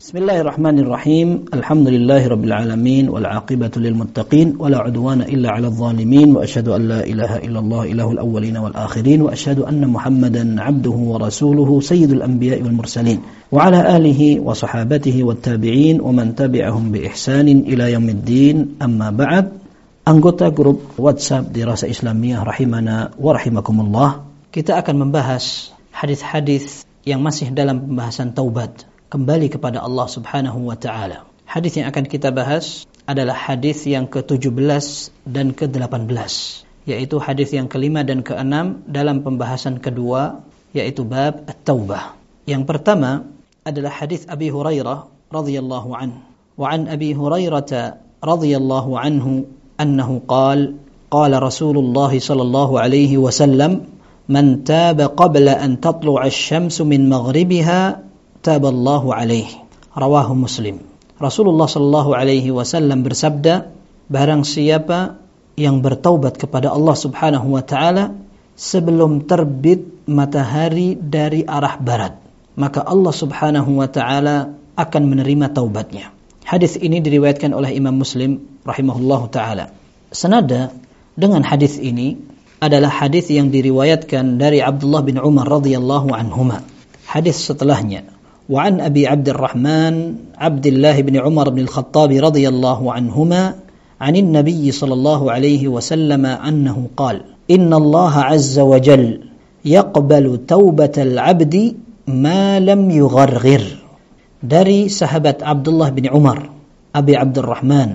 بسم الله الرحمن الرحيم الحمد لله رب العالمين والعاقبة للمتقين ولا عدوان إلا على الظالمين وأشهد أن لا إله إلا الله إله الأولين والآخرين وأشهد أن محمدا عبده ورسوله سيد الأنبياء والمرسلين وعلى آله وصحابته والتابعين ومن تبعهم بإحسان إلى يوم الدين أما بعد anggota grup WhatsApp Dirasa Islamiyah rahimana wa rahimakumullah. Kita akan membahas hadis-hadis yang masih dalam pembahasan taubat. Kembali kepada Allah Subhanahu wa taala. Hadis yang akan kita bahas adalah hadis yang ke-17 dan ke-18, yaitu hadis yang kelima dan keenam dalam pembahasan kedua yaitu bab at-taubah. Yang pertama adalah hadis Abi Hurairah radhiyallahu anhu. Wa an Abi Hurairah radhiyallahu anhu annahu qala qala Rasulullah sallallahu alaihi wasallam man taba qabla an tatlu'a asy-syamsu min maghribiha taballahu alaihi rawahu muslim. Rasulullah sallallahu alaihi wasallam bersabda barang siapa yang bertaubat kepada Allah Subhanahu wa taala sebelum terbit matahari dari arah barat maka Allah Subhanahu wa taala akan menerima taubatnya. Hadis ini diriwayatkan oleh Imam Muslim rahimahullahu taala. Senada dengan hadis ini adalah hadis yang diriwayatkan dari Abdullah bin Umar radhiyallahu anhuma. Hadis setelahnya وعن أبي عبد الرحمن عبد الله بن عمر بن الخطاب رضي الله عنهما عن النبي صلى الله عليه وسلم أنه قال إن الله عز وجل يقبل توبة العبد ما لم يغرغر. دري سهبت عبد الله بن عمر أبي عبد الرحمن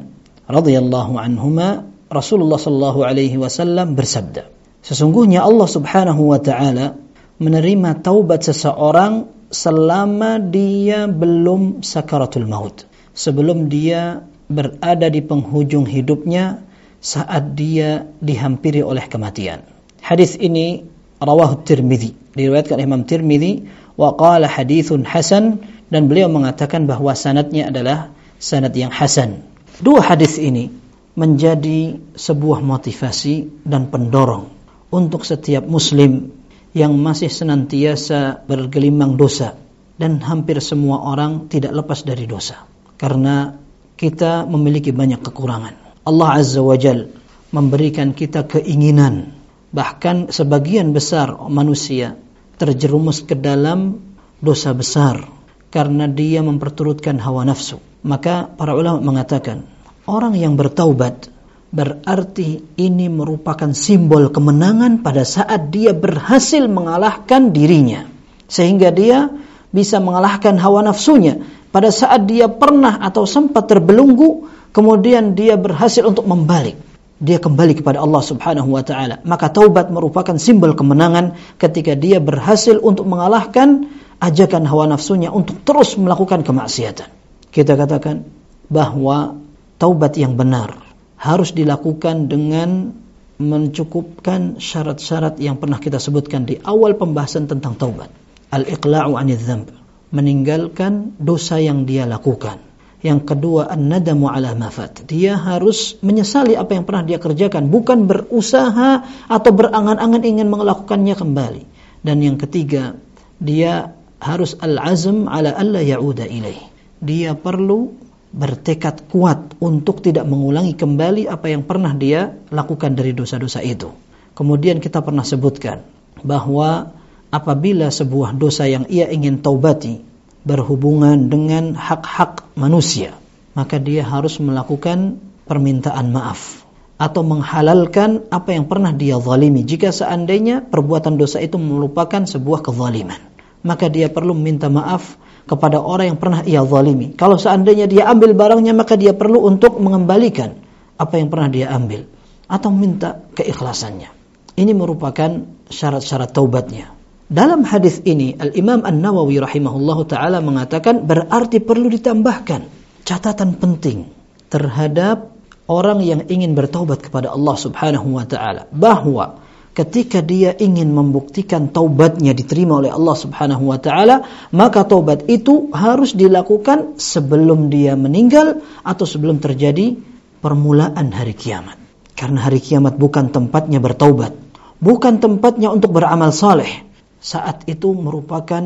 رضي الله عنهما رسول الله صلى الله عليه وسلم bersabda sesungguhnya Allah Subhanahu wa taala menerima taubat seseorang selama dia belum sakaratul maut. Sebelum dia berada di penghujung hidupnya saat dia dihampiri oleh kematian. Hadis ini rawahu Tirmidzi, diriwayatkan Imam Tirmidzi wa qala hadithun hasan dan beliau mengatakan bahwa sanadnya adalah sanad yang hasan. Dua hadis ini menjadi sebuah motivasi dan pendorong untuk setiap muslim yang masih senantiasa bergelimang dosa dan hampir semua orang tidak lepas dari dosa karena kita memiliki banyak kekurangan. Allah Azza wa Jal memberikan kita keinginan bahkan sebagian besar manusia terjerumus ke dalam dosa besar karena dia memperturutkan hawa nafsu. Maka para ulama mengatakan orang yang bertaubat berarti ini merupakan simbol kemenangan pada saat dia berhasil mengalahkan dirinya. Sehingga dia bisa mengalahkan hawa nafsunya. Pada saat dia pernah atau sempat terbelunggu kemudian dia berhasil untuk membalik. Dia kembali kepada Allah Subhanahu wa taala. Maka taubat merupakan simbol kemenangan ketika dia berhasil untuk mengalahkan ajakan hawa nafsunya untuk terus melakukan kemaksiatan. Kita katakan bahwa taubat yang benar harus dilakukan dengan mencukupkan syarat-syarat yang pernah kita sebutkan di awal pembahasan tentang taubat. Al-iqla'u 'anil dzamb, meninggalkan dosa yang dia lakukan. Yang kedua, an-nadamu 'ala mafat. Dia harus menyesali apa yang pernah dia kerjakan, bukan berusaha atau berangan-angan ingin melakukannya kembali. Dan yang ketiga, dia harus al-azm 'ala alla ya'uda ilaih. Dia perlu bertekad kuat untuk tidak mengulangi kembali apa yang pernah dia lakukan dari dosa-dosa itu. Kemudian kita pernah sebutkan bahwa apabila sebuah dosa yang ia ingin taubati berhubungan dengan hak-hak manusia, maka dia harus melakukan permintaan maaf atau menghalalkan apa yang pernah dia zalimi jika seandainya perbuatan dosa itu merupakan sebuah kezaliman maka dia perlu meminta maaf kepada orang yang pernah ia zalimi. Kalau seandainya dia ambil barangnya maka dia perlu untuk mengembalikan apa yang pernah dia ambil atau minta keikhlasannya. Ini merupakan syarat-syarat taubatnya. Dalam hadis ini Al-Imam An-Nawawi rahimahullahu taala mengatakan berarti perlu ditambahkan catatan penting terhadap orang yang ingin bertaubat kepada Allah Subhanahu wa taala bahwa ketika dia ingin membuktikan taubatnya diterima oleh Allah Subhanahu wa taala, maka taubat itu harus dilakukan sebelum dia meninggal atau sebelum terjadi permulaan hari kiamat. Karena hari kiamat bukan tempatnya bertaubat, bukan tempatnya untuk beramal saleh. Saat itu merupakan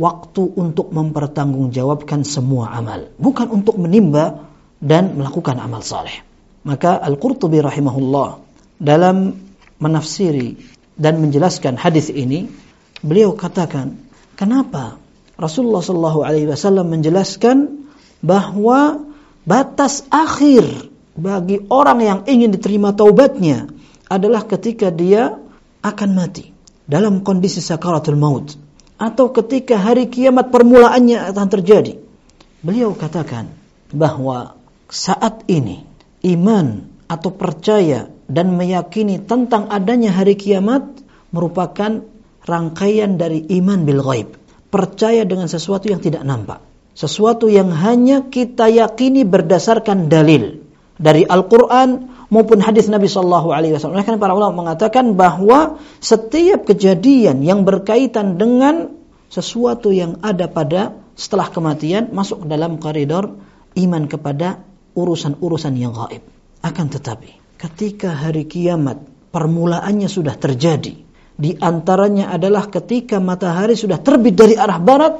waktu untuk mempertanggungjawabkan semua amal, bukan untuk menimba dan melakukan amal saleh. Maka Al-Qurtubi rahimahullah dalam menafsiri dan menjelaskan hadis ini, beliau katakan, kenapa Rasulullah Shallallahu Alaihi Wasallam menjelaskan bahwa batas akhir bagi orang yang ingin diterima taubatnya adalah ketika dia akan mati dalam kondisi sakaratul maut atau ketika hari kiamat permulaannya akan terjadi. Beliau katakan bahwa saat ini iman atau percaya dan meyakini tentang adanya hari kiamat merupakan rangkaian dari iman bil ghaib. Percaya dengan sesuatu yang tidak nampak. Sesuatu yang hanya kita yakini berdasarkan dalil dari Al-Quran maupun hadis Nabi Shallallahu Alaihi Wasallam. Karena para ulama mengatakan bahwa setiap kejadian yang berkaitan dengan sesuatu yang ada pada setelah kematian masuk dalam koridor iman kepada urusan-urusan yang gaib. Akan tetapi, ketika hari kiamat permulaannya sudah terjadi, di antaranya adalah ketika matahari sudah terbit dari arah barat,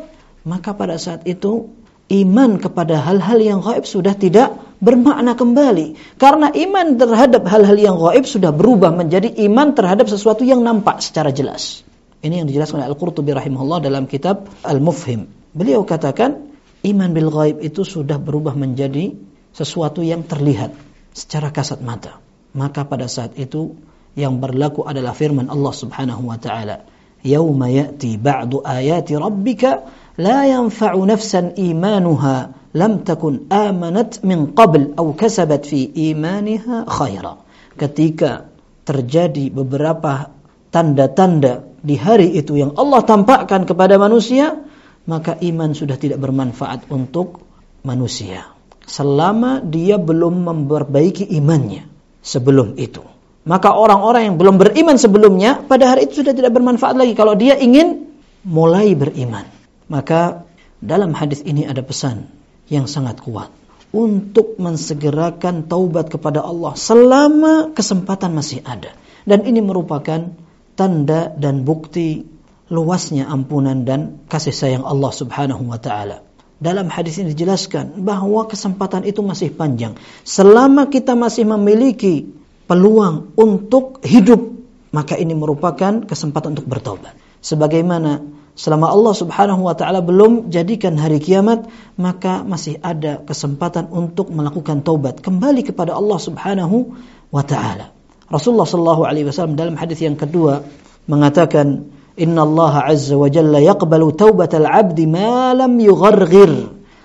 maka pada saat itu iman kepada hal-hal yang gaib sudah tidak bermakna kembali. Karena iman terhadap hal-hal yang gaib sudah berubah menjadi iman terhadap sesuatu yang nampak secara jelas. Ini yang dijelaskan oleh Al-Qurtubi rahimahullah dalam kitab Al-Mufhim. Beliau katakan, iman bil gaib itu sudah berubah menjadi sesuatu yang terlihat secara kasat mata. Maka pada saat itu yang berlaku adalah firman Allah Subhanahu wa taala, "Yauma ya'ti ba'du ayati rabbika la yanfa'u nafsan imanuha lam takun amanat min qabl aw kasabat fi imaniha khaira." Ketika terjadi beberapa tanda-tanda di hari itu yang Allah tampakkan kepada manusia, maka iman sudah tidak bermanfaat untuk manusia. Selama dia belum memperbaiki imannya sebelum itu. Maka orang-orang yang belum beriman sebelumnya, pada hari itu sudah tidak bermanfaat lagi. Kalau dia ingin mulai beriman. Maka dalam hadis ini ada pesan yang sangat kuat. Untuk mensegerakan taubat kepada Allah selama kesempatan masih ada. Dan ini merupakan tanda dan bukti luasnya ampunan dan kasih sayang Allah Subhanahu wa taala. Dalam hadis ini dijelaskan bahwa kesempatan itu masih panjang. Selama kita masih memiliki peluang untuk hidup, maka ini merupakan kesempatan untuk bertobat. Sebagaimana selama Allah Subhanahu wa taala belum jadikan hari kiamat, maka masih ada kesempatan untuk melakukan taubat kembali kepada Allah Subhanahu wa taala. Rasulullah sallallahu alaihi wasallam dalam hadis yang kedua mengatakan Inna Allah Azza wa Jalla yaqbalu taubatal abdi ma lam yugharghir.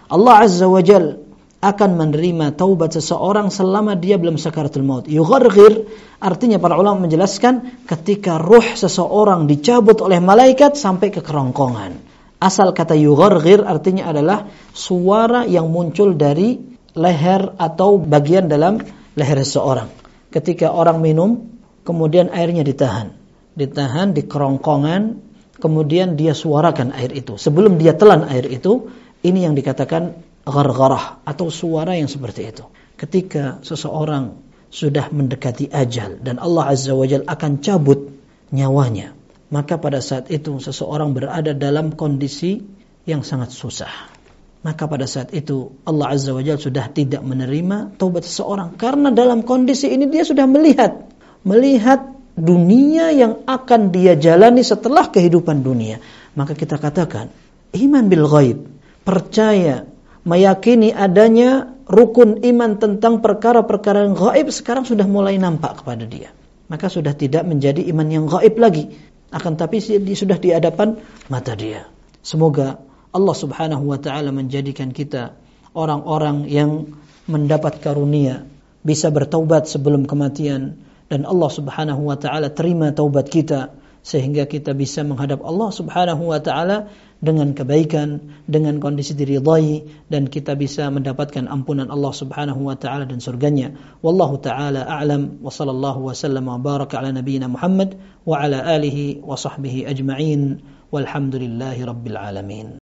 Allah Azza wa Jalla akan menerima taubat seseorang selama dia belum sakaratul maut. Yugharghir artinya para ulama menjelaskan ketika ruh seseorang dicabut oleh malaikat sampai ke kerongkongan. Asal kata yugharghir artinya adalah suara yang muncul dari leher atau bagian dalam leher seseorang ketika orang minum, kemudian airnya ditahan. Ditahan di kerongkongan, kemudian dia suarakan air itu. Sebelum dia telan air itu, ini yang dikatakan gargarah atau suara yang seperti itu. Ketika seseorang sudah mendekati ajal dan Allah Azza wa Jal akan cabut nyawanya, maka pada saat itu seseorang berada dalam kondisi yang sangat susah maka pada saat itu Allah Azza wa Jalla sudah tidak menerima taubat seseorang karena dalam kondisi ini dia sudah melihat melihat dunia yang akan dia jalani setelah kehidupan dunia. Maka kita katakan iman bil ghaib percaya meyakini adanya rukun iman tentang perkara-perkara yang gaib sekarang sudah mulai nampak kepada dia. Maka sudah tidak menjadi iman yang gaib lagi. Akan tapi sudah di hadapan mata dia. Semoga Allah Subhanahu wa taala menjadikan kita orang-orang yang mendapat karunia bisa bertaubat sebelum kematian dan Allah Subhanahu wa taala terima taubat kita sehingga kita bisa menghadap Allah Subhanahu wa taala dengan kebaikan, dengan kondisi diridhai dan kita bisa mendapatkan ampunan Allah Subhanahu wa taala dan surganya. Wallahu taala a'lam wa sallallahu wasallam wa baraka ala nabiyyina Muhammad wa ala alihi wa sahbihi ajma'in. Walhamdulillahi rabbil alamin.